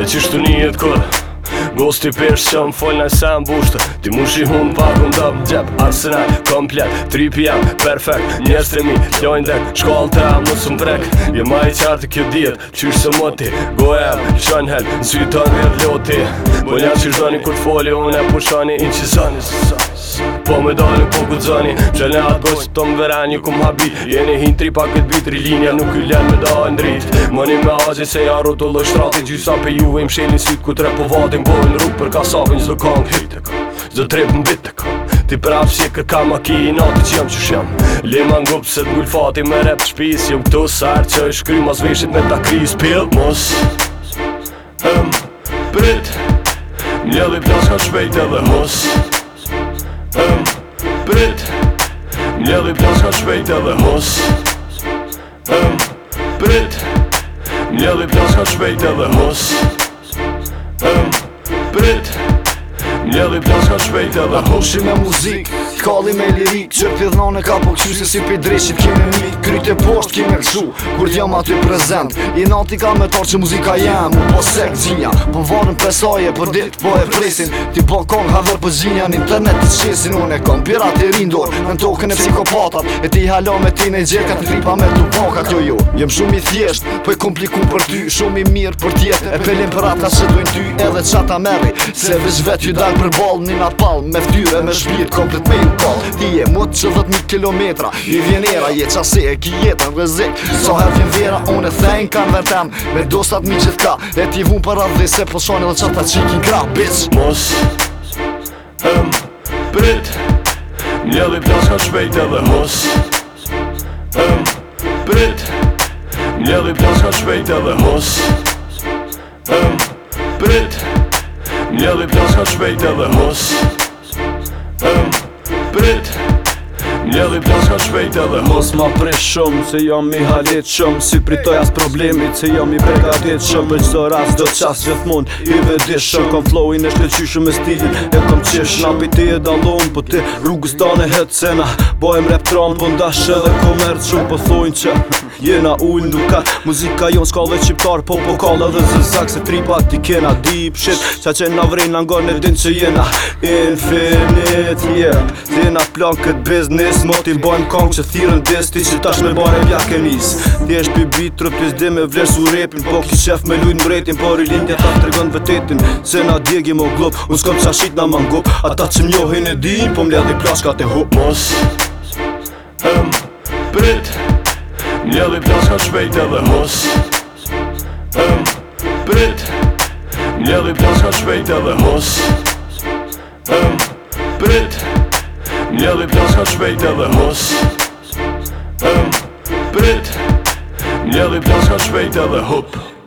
E që shtu një jetë kërë Gosti përshë që më folë në se më bushtë Ti mu shi pak unë këmë dëmë Gjep arsenal, komplet, tripi jam, perfekt Njerës të mi, tjojnë dhek, shkallë të ramë, mësë më prekë Je ma i qartë kjo djetë, qyshë se më moti Gojem, shënë helë, në sytë të njerë loti Bo që shdoni kur të foli, unë e pushani i që zani së sësë Po me dojnë po ku të zoni Që atë bësë të më vera një ku më habi Jeni hintri tri pa këtë bitri Linja nuk i lenë me dojnë drit Mëni me azi se ja rrë të lë shtratin Gjysa pe juve më shenjë syt sytë ku tre po vatin Po në për ka sakën zdo kong Hejtë e zdo tre për mbitë Ti praf si e kërka i natë që jam që shjam Lima ngup se t'gull fati me rep shpis Jum këtu sarë që i shkry ma zveshit me ta kriz Pil mos Hëm Prit Mjeli plas ka shpejt edhe hos prit Mledhi plaska shpejt edhe hos Em prit Mledhi plaska shpejt edhe hos Em prit Mledhi plaska shpejt edhe hos Mjellim të shka shpejt edhe hoshim me muzik Kalli me lirik që pjithnon e ka po këshu se si pi dreshit kime mi Kryt e posht kime këshu kur t'jam aty prezent I nati ka me tarë që muzika jem Po sek zinja po vanën pesaje për dit po e presin Ti po kong haver për zinja një të të qesin Unë e kom pirat i rindor në tokën e psikopatat E ti halo me ti ne gjekat ka të me të bakat jo jo Jem shumë i thjesht po e kompliku për ty Shumë i mirë për tjetë e pelim për ata që dojnë ty edhe qata meri Se vëzhvet ju dag për bol një napal Me fdy me shpirt komplet me ju Ti e mut që dhët një kilometra I vjen era, je qase e ki jetë në rëzik So her vjen vera, unë e thejnë kam vërtem Me dosat mi qitë ka E ti vun për atë dhe se përshoni po dhe qatë të qikin kra Bitch Mos Em Prit Njeli plas ka shpejt edhe hos Em Prit Njeli plas ka shpejt edhe hos Em Prit Një dhe pëtës nga shpejt edhe hosë Öhm Prit Lëdhi të shka shpejt edhe Mos ma prej shumë Se jam i halit shumë Si pritoj as problemit Se jam i pregatit shumë Për qdo ras do qas vjet mund I vedit shumë Kom flowin e në qyshu me stilin E kom qish Napi ti e dalon Po ti rrugës ta në het Se na bojmë rap tram Po ndash edhe komerë Shumë po thojnë që Jena ujn duka Muzika jonë s'ka dhe qiptar Po po kalla dhe zëzak Se tri ti kena deep shit Qa që na vrejnë nga ngarë në din që jena Infinite yeah. Jena plan kët biznis dis Mot i kong që thirën dis Ti që tash me bare pja ke nis Ti është pi bit, trup t'i me vlerë su repin Po ki shef me lujt mbretin Por i lindja ta të regon vëtetin Se na djegi mo glup, unë s'kom qa shit na man gup Ata që m'johin e din, po mbledh dhe plashka të hup Mos, em, prit M'lja dhe plashka shpejt edhe hos Em, prit M'lja dhe plashka shpejt edhe hos Mjeli plaska shpejt edhe hos Prit Mjeli plaska shpejt edhe hop Mjeli edhe hop